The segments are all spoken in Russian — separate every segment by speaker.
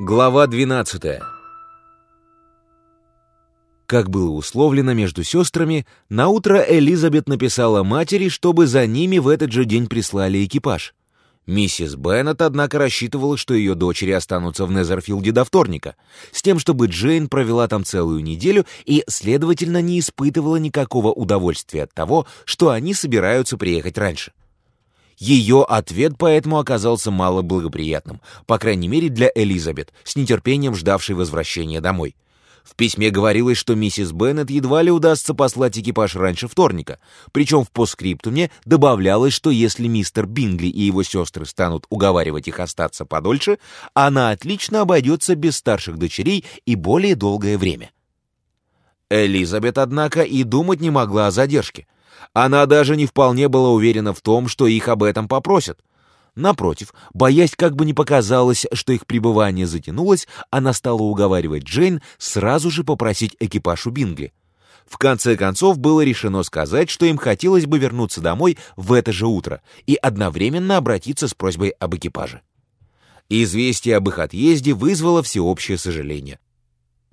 Speaker 1: Глава 12 Как было условлено между сестрами, наутро Элизабет написала матери, чтобы за ними в этот же день прислали экипаж. Миссис Беннет, однако, рассчитывала, что ее дочери останутся в Незерфилде до вторника, с тем, чтобы Джейн провела там целую неделю и, следовательно, не испытывала никакого удовольствия от того, что они собираются приехать раньше. Ее ответ поэтому оказался мало благоприятным, по крайней мере для Элизабет, с нетерпением ждавшей возвращения домой. В письме говорилось, что миссис Беннет едва ли удастся послать экипаж раньше вторника, причем в постскриптуме добавлялось, что если мистер Бингли и его сестры станут уговаривать их остаться подольше, она отлично обойдется без старших дочерей и более долгое время. Элизабет, однако, и думать не могла о задержке — она даже не вполне была уверена в том, что их об этом попросят. Напротив, боясь, как бы не показалось, что их пребывание затянулось, она стала уговаривать Джейн сразу же попросить экипаж у Бингли. В конце концов, было решено сказать, что им хотелось бы вернуться домой в это же утро и одновременно обратиться с просьбой об экипаже. Известие об их отъезде вызвало всеобщее сожаление.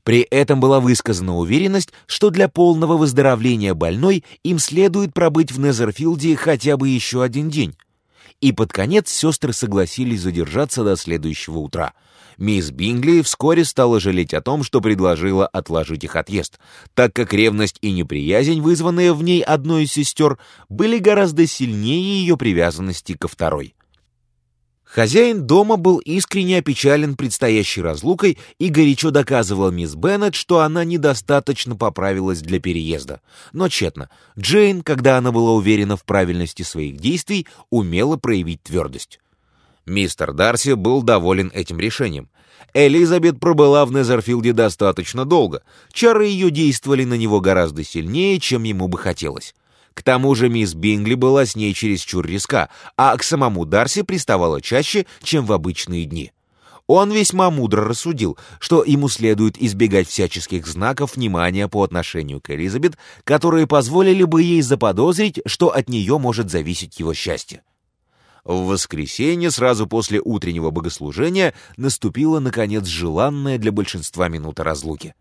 Speaker 1: При этом была высказана уверенность, что для полного выздоровления больной им следует пробыть в Незерфилде хотя бы еще один день. И под конец сестры согласились задержаться до следующего утра. Мисс Бингли вскоре стала жалеть о том, что предложила отложить их отъезд, так как ревность и неприязнь, вызванные в ней одной из сестер, были гораздо сильнее ее привязанности ко второй. Хозяин дома был искренне опечален предстоящей разлукой и горячо доказывал мисс Беннет, что она недостаточно поправилась для переезда. Но тщетно. Джейн, когда она была уверена в правильности своих действий, умела проявить твердость. Мистер Дарси был доволен этим решением. Элизабет пробыла в Незерфилде достаточно долго. Чары ее действовали на него гораздо сильнее, чем ему бы хотелось. К тому же мисс Бингли была с ней чересчур риска, а к самому Дарси приставала чаще, чем в обычные дни. Он весьма мудро рассудил, что ему следует избегать всяческих знаков внимания по отношению к Элизабет, которые позволили бы ей заподозрить, что от нее может зависеть его счастье. В воскресенье, сразу после утреннего богослужения, наступила, наконец, желанная для большинства минута разлуки.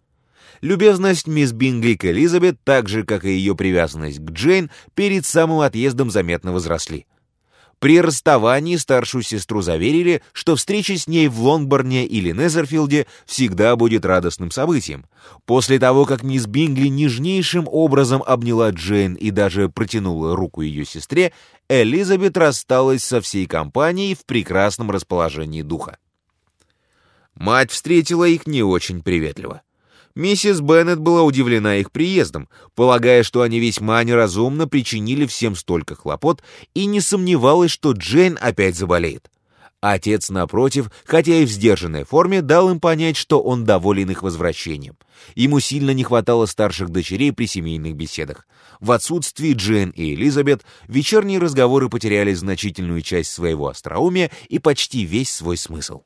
Speaker 1: Любезность мисс Бингли к Элизабет, так же, как и ее привязанность к Джейн, перед самым отъездом заметно возросли. При расставании старшую сестру заверили, что встреча с ней в Лонгборне или Незерфилде всегда будет радостным событием. После того, как мисс Бингли нежнейшим образом обняла Джейн и даже протянула руку ее сестре, Элизабет рассталась со всей компанией в прекрасном расположении духа. Мать встретила их не очень приветливо. Миссис Беннет была удивлена их приездом, полагая, что они весьма неразумно причинили всем столько хлопот, и не сомневалась, что Джейн опять заболеет. Отец, напротив, хотя и в сдержанной форме, дал им понять, что он доволен их возвращением. Ему сильно не хватало старших дочерей при семейных беседах. В отсутствии Джейн и Элизабет вечерние разговоры потеряли значительную часть своего остроумия и почти весь свой смысл.